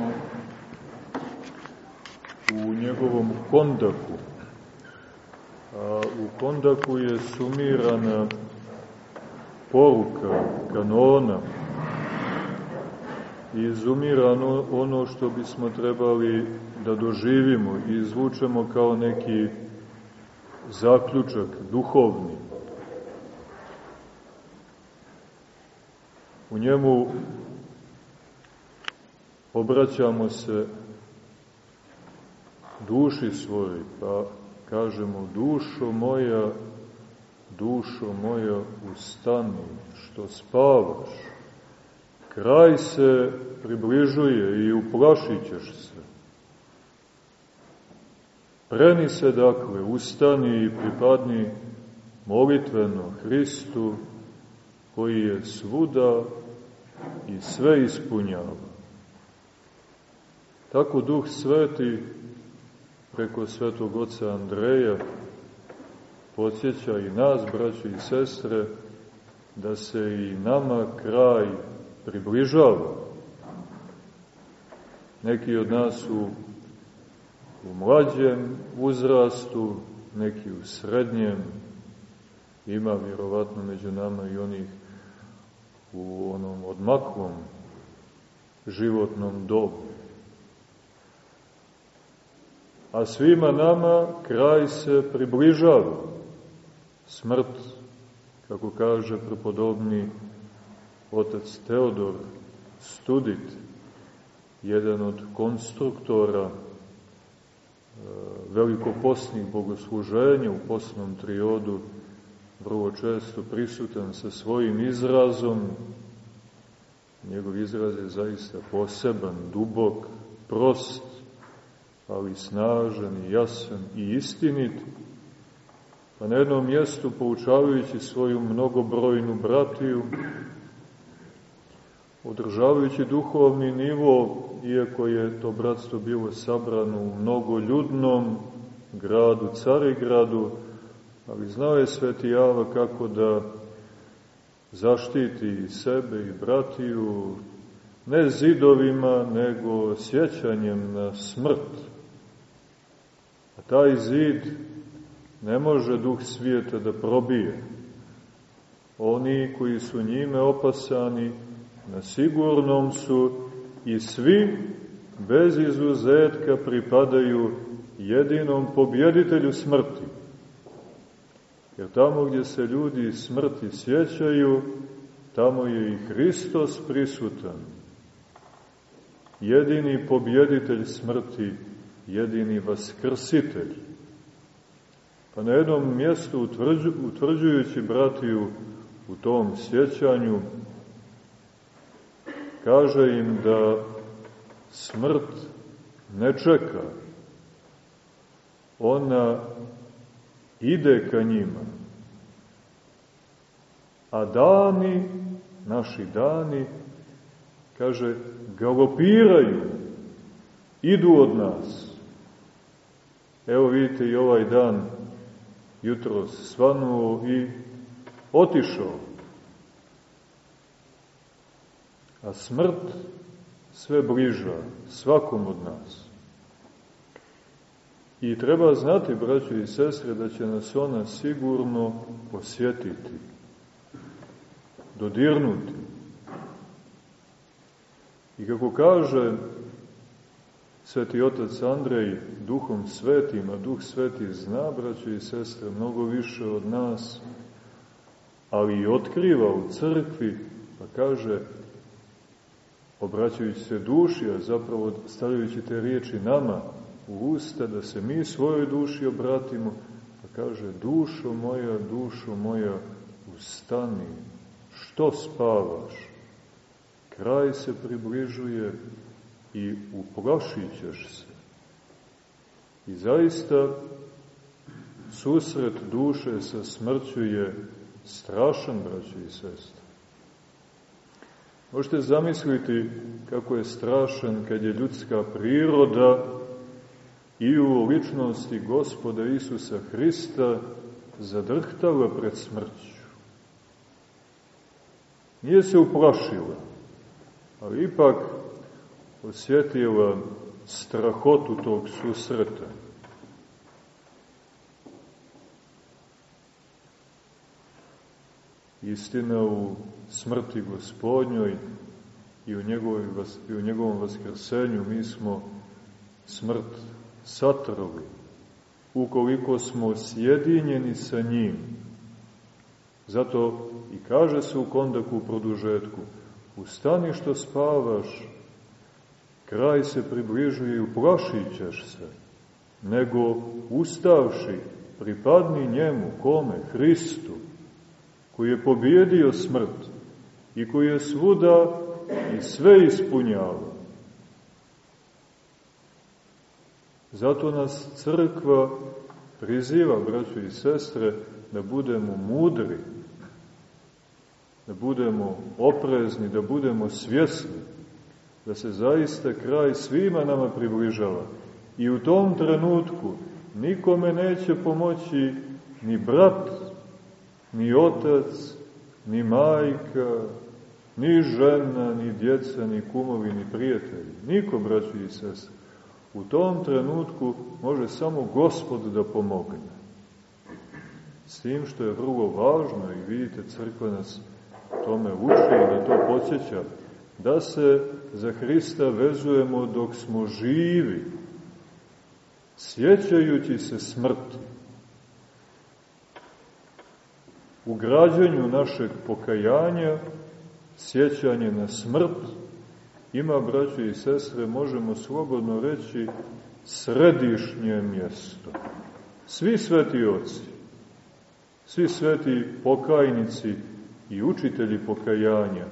smo u njegovom kondaku. A u kondaku je sumirana poruka, kanona, i izumirano ono što bismo trebali da doživimo i izvučemo kao neki zaključak duhovni. U njemu obraćamo se duši svojoj, pa kažemo, dušo moja, dušo moja, ustani, što spavaš. Kraj se približuje i uplašit ćeš se. Preni se, dakle, ustani i pripadni molitveno Hristu, koji je svuda i sve ispunjava. Tako Duh Sveti preko Svetog Oca Andreja podsjeća i nas, braćo i sestre, da se i nama kraj približava. Neki od nas su u mlađem uzrastu, neki u srednjem, ima vjerovatno među nama i onih u onom odmaklom životnom dobu. A svima nama kraj se približava. Smrt, kako kaže prepodobni otac Teodor Studit, jedan od konstruktora e, velikoposnih bogosluženja u posnom triodu, vrlo često prisutan sa svojim izrazom. Njegov izraz je zaista poseban, dubok, prost, ali snažan i jasan i istinit. Pa na jednom mjestu, poučavajući svoju mnogobrojnu bratiju, održavajući duhovni nivo, iako je to bratstvo bilo sabrano u mnogoljudnom gradu, Carigradu, ali znao je Sveti Java kako da zaštiti sebe i bratiju ne zidovima, nego sjećanjem na smrt. Taj zid ne može duh svijeta da probije. Oni koji su njime opasani, na sigurnom su i svi bez izuzetka pripadaju jedinom pobjeditelju smrti. Jer tamo gdje se ljudi smrti sjećaju, tamo je i Hristos prisutan. Jedini pobjeditelj smrti, jedini vaskrsitelj. Pa na jednom mjestu utvrđujući bratiju u tom sjećanju, kaže im da smrt ne čeka. Ona ide ka njima. A dani, naši dani, kaže, galopiraju, idu od nas. Evo vidite i ovaj dan, jutro svanuo i otišao. a smrt sve bliža svakom od nas. I treba znati, braćo i sestre, da će nas ona sigurno posjetiti, dodirnuti. I kako kaže sveti otac Andrej duhom svetim, a duh sveti zna, braćo i sestre, mnogo više od nas, ali i otkriva u crkvi, pa kaže, obraćajući se duši, a zapravo stavljajući te riječi nama u usta, da se mi svojoj duši obratimo, pa kaže, dušo moja, dušo moja, ustani, što spavaš? Kraj se približuje i uplašit ćeš se. I zaista, susret duše sa smrću je strašan, braći i sestre. Možete zamisliti kako je strašan kad je ljudska priroda i u ličnosti gospoda Isusa Hrista zadrhtala pred smrću. Nije se uplašila, ali ipak osjetila strahotu tog susreta. Istina u smrti gospodnjoj i u, njegovoj, i u njegovom vaskrsenju mi smo smrt satrovi, ukoliko smo sjedinjeni sa njim. Zato i kaže se u kondaku u produžetku, ustani što spavaš, kraj se približuje i uplašit ćeš se, nego ustavši, pripadni njemu, kome? Hristu, koji je pobjedio smrt i koji je svuda i sve ispunjava. Zato nas crkva priziva, braćo i sestre, da budemo mudri, da budemo oprezni, da budemo svjesni, da se zaista kraj svima nama približava. I u tom trenutku nikome neće pomoći ni brat, ni otac, ni majka, ni žena, ni djeca, ni kumovi, ni prijatelji. Niko, braćo i sestre. U tom trenutku može samo Gospod da pomogne. S tim što je vrlo važno, i vidite, crkva nas tome uči i da to podsjeća, da se za Hrista vezujemo dok smo živi, sjećajući se smrti. U građanju našeg pokajanja, sjećanje na smrt, ima, braćo i sestre, možemo slobodno reći, središnje mjesto. Svi sveti oci, svi sveti pokajnici i učitelji pokajanja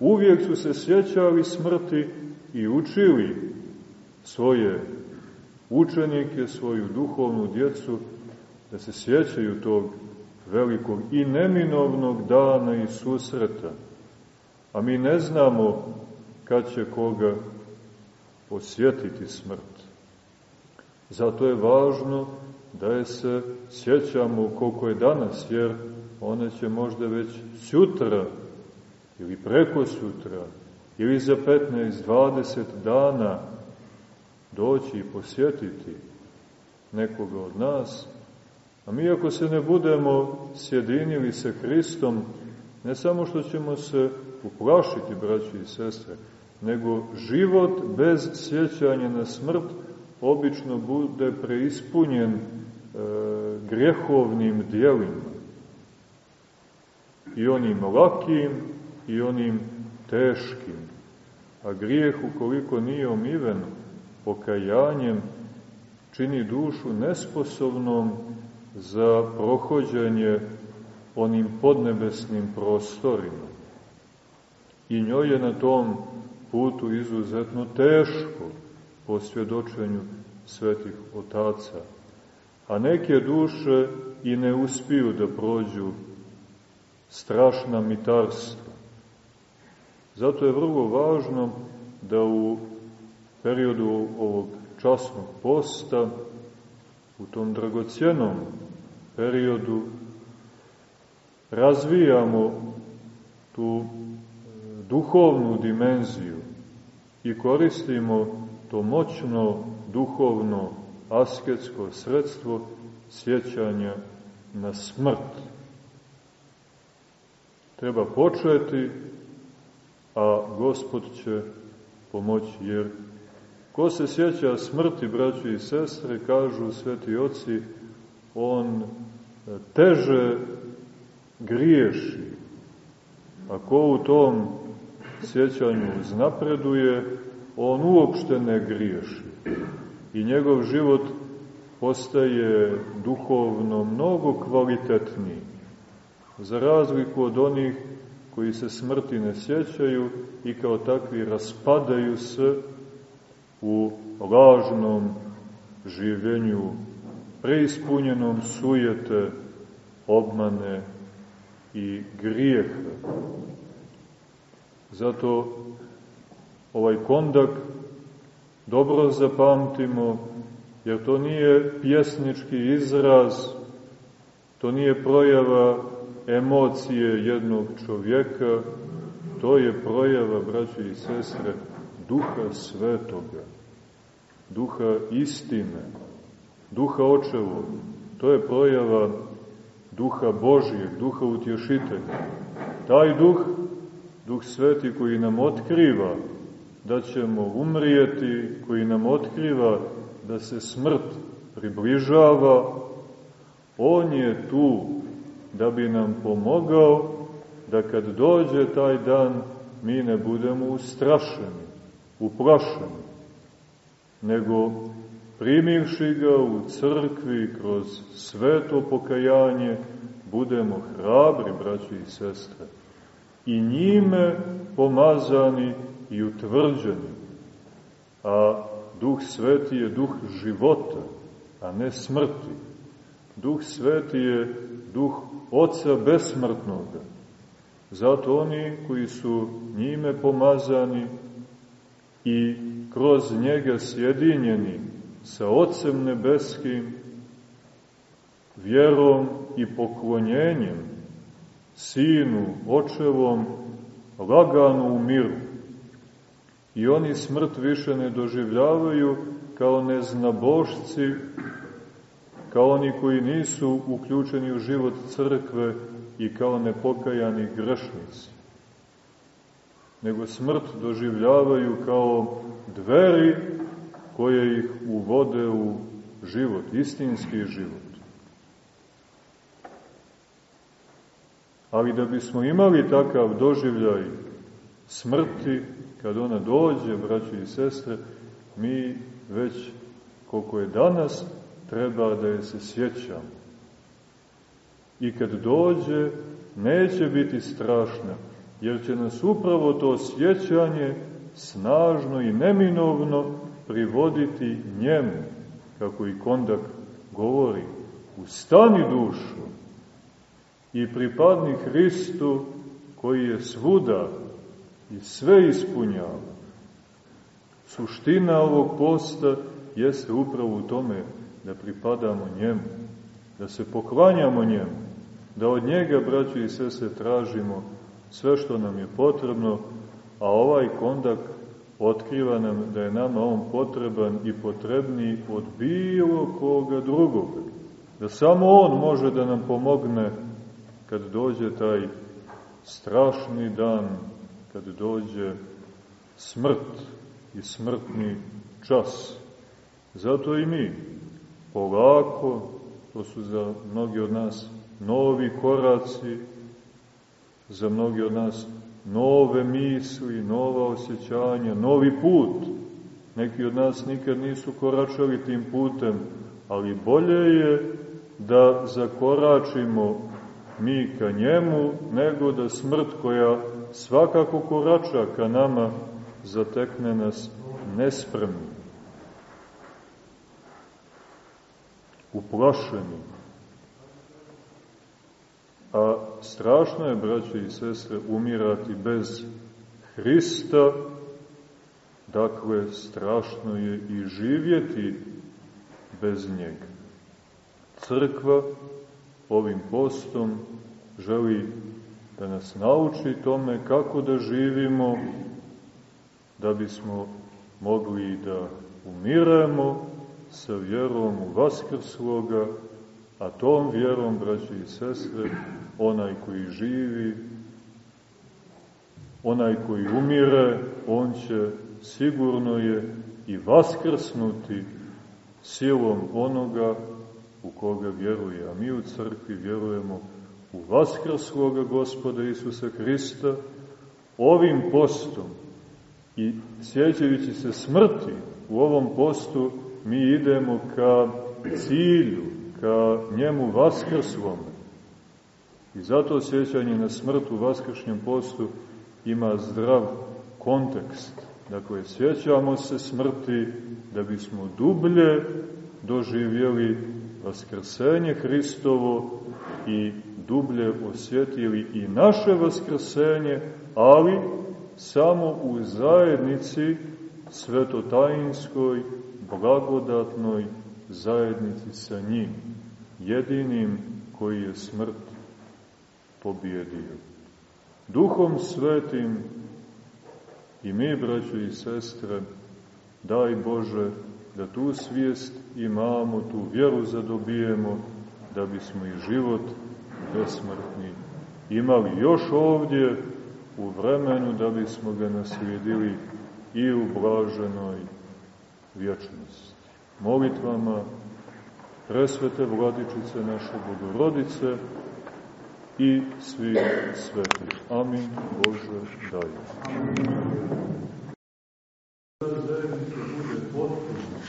uvijek su se sjećali smrti i učili svoje učenike, svoju duhovnu djecu, da se sjećaju tog velikog i neminovnog dana i susreta. A mi ne znamo kad će koga posjetiti smrt. Zato je važno da je se sjećamo koliko je danas, jer one će možda već sutra ili preko sutra ili za 15-20 dana doći i posjetiti nekoga od nas, a mi ako se ne budemo sjedinili sa Hristom, ne samo što ćemo se uplašiti, braći i sestre, nego život bez sjećanja na smrt obično bude preispunjen e, grehovnim dijelima. I onim lakim, i onim teškim. A grijeh, ukoliko nije omiven pokajanjem, čini dušu nesposobnom za prohođenje onim podnebesnim prostorima. I njoj je na tom putu izuzetno teško po svjedočenju svetih otaca. A neke duše i ne uspiju da prođu strašna mitarstva. Zato je vrlo važno da u periodu ovog časnog posta, u tom dragocjenom periodu, razvijamo tu duhovnu dimenziju i koristimo to moćno duhovno asketsko sredstvo sjećanja na smrt. Treba početi, a Gospod će pomoći, jer ko se sjeća smrti, braći i sestre, kažu sveti oci, on teže griješi. A ko u tom sjećanju znapreduje, on uopšte ne griješi. I njegov život postaje duhovno mnogo kvalitetniji. Za razliku od onih koji se smrti ne sjećaju i kao takvi raspadaju se u lažnom življenju, preispunjenom sujete, obmane i grijeha. Zato ovaj kondak dobro zapamtimo, jer to nije pjesnički izraz, to nije projava emocije jednog čovjeka, to je projava, braći i sestre, duha svetoga, duha istine, duha očevog. To je projava duha Božijeg, duha utješitelja. Taj duh, duh sveti koji nam otkriva da ćemo umrijeti, koji nam otkriva da se smrt približava, on je tu da bi nam pomogao da kad dođe taj dan mi ne budemo ustrašeni, uplašeni, nego primivši ga u crkvi kroz sveto pokajanje, budemo hrabri, braći i sestre, i njime pomazani i utvrđeni. A Duh Sveti je duh života, a ne smrti. Duh Sveti je duh Oca besmrtnoga. Zato oni koji su njime pomazani i kroz njega sjedinjeni sa Otcem Nebeskim, vjerom i poklonjenjem, Sinu, Očevom, lagano umiru. I oni smrt više ne doživljavaju kao neznabošci, kao oni koji nisu uključeni u život crkve i kao nepokajani grešnici, nego smrt doživljavaju kao dveri koje ih uvode u život, istinski život. Ali da bismo imali takav doživljaj smrti, kad ona dođe, braći i sestre, mi već koliko je danas, treba da je se sjećamo. I kad dođe, neće biti strašna, jer će nas upravo to sjećanje snažno i neminovno privoditi njemu, kako i kondak govori, ustani dušu i pripadni Hristu koji je svuda i sve ispunjava. Suština ovog posta jeste upravo u tome da pripadamo njemu, da se poklanjamo njemu, da od njega, braći i sese, tražimo sve što nam je potrebno, a ovaj kondak otkriva nam da je nama on potreban i potrebniji od bilo koga drugoga. Da samo on može da nam pomogne kad dođe taj strašni dan, kad dođe smrt i smrtni čas. Zato i mi polako, to su za mnogi od nas novi koraci, za mnogi od nas nove misli, nova osjećanja, novi put. Neki od nas nikad nisu koračali tim putem, ali bolje je da zakoračimo mi ka njemu, nego da smrt koja svakako korača ka nama zatekne nas nespremni. Uplašeni. A strašno je, braće i sestre, umirati bez Hrista, dakle, strašno je i živjeti bez njega. Crkva ovim postom želi da nas nauči tome kako da živimo, da bismo mogli da umiremo sa vjerom u Vaskrsloga, a tom vjerom, braći i sestre, onaj koji živi, onaj koji umire, on će sigurno je i vaskrsnuti silom onoga u koga vjeruje. A mi u crkvi vjerujemo u vaskrsloga gospoda Isusa Hrista, ovim postom i sjećajući se smrti u ovom postu mi idemo ka cilju, ka njemu vaskrslome. I zato sjećanje na smrt u vaskršnjem postu ima zdrav kontekst. Dakle, sjećamo se smrti da bismo dublje doživjeli vaskrsenje Hristovo i dublje osjetili i naše vaskrsenje, ali samo u zajednici svetotajinskoj, blagodatnoj zajednici sa njim, jedinim koji je smrt pobjedio. Duhom svetim I mi, braćo i sestre, daj Bože da tu svijest imamo, tu vjeru zadobijemo, da bismo i život besmrtni imali još ovdje u vremenu da bismo ga naslijedili i u blaženoj vječnosti. Molitvama presvete vladičice naše Bogorodice i svi sveti. Amin Bože daj. Zajednica bude potpuno,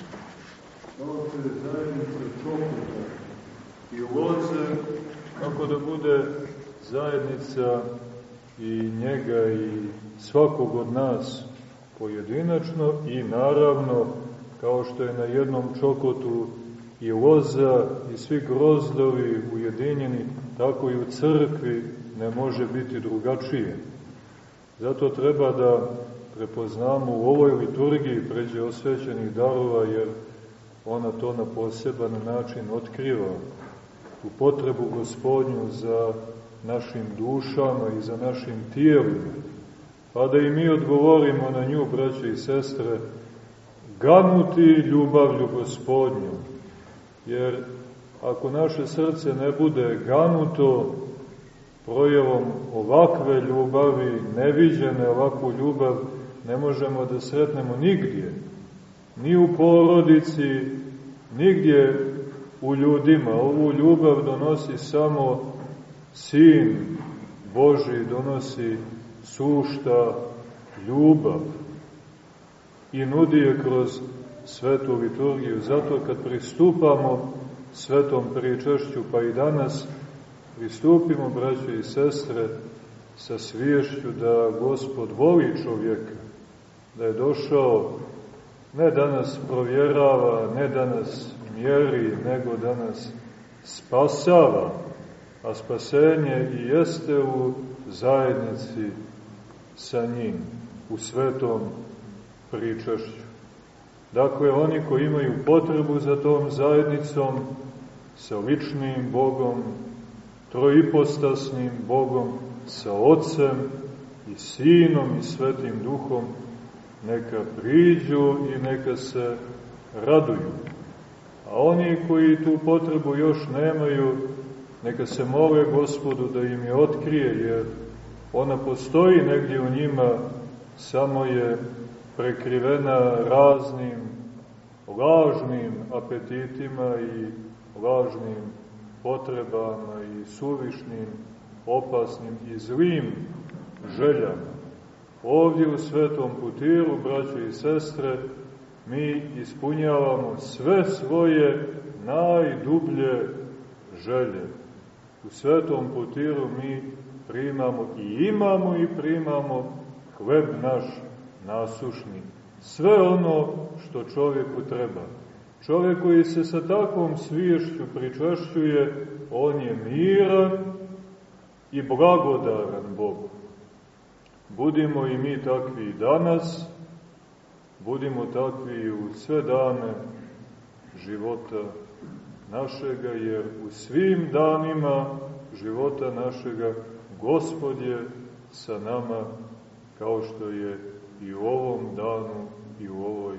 kako da bude zajednica i njega i svakog od nas pojedinačno i naravno kao što je na jednom čokotu i loza i svi grozdovi ujedinjeni, tako i u crkvi ne može biti drugačije. Zato treba da prepoznamo u ovoj liturgiji pređe osvećenih darova, jer ona to na poseban način otkriva u potrebu gospodnju za našim dušama i za našim tijelima, pa da i mi odgovorimo na nju, braće i sestre, ganuti ljubavlju gospodnju. Jer ako naše srce ne bude ganuto projevom ovakve ljubavi, neviđene ovakvu ljubav, ne možemo da sretnemo nigdje. Ni u porodici, nigdje u ljudima. Ovu ljubav donosi samo Sin Boži, donosi sušta ljubav i nudi je kroz svetu liturgiju. Zato kad pristupamo svetom pričešću, pa i danas, pristupimo, braće i sestre, sa sviješću da Gospod voli čovjeka, da je došao ne da nas provjerava, ne da nas mjeri, nego da nas spasava, a spasenje i jeste u zajednici sa njim, u svetom pričašću. Dakle, oni koji imaju potrebu za tom zajednicom, sa ličnim Bogom, troipostasnim Bogom, sa Otcem i Sinom i Svetim Duhom, neka priđu i neka se raduju. A oni koji tu potrebu još nemaju, neka se mole Gospodu da im je otkrije, jer ona postoji negdje u njima, samo je prekrivena raznim lažnim apetitima i lažnim potrebama i suvišnim, opasnim i zlim željama. Ovdje u Svetom putiru, braće i sestre, mi ispunjavamo sve svoje najdublje želje. U Svetom putiru mi primamo i imamo i primamo hleb naš nasušni. Sve ono što čovjeku treba. Čovjek koji se sa takvom sviješću pričašćuje, on je miran i blagodaran Bogu. Budimo i mi takvi danas, budimo takvi u sve dane života našega, jer u svim danima života našega Gospod je sa nama kao što je i u ovom danu i u ovoj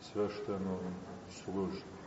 sveštenom službi.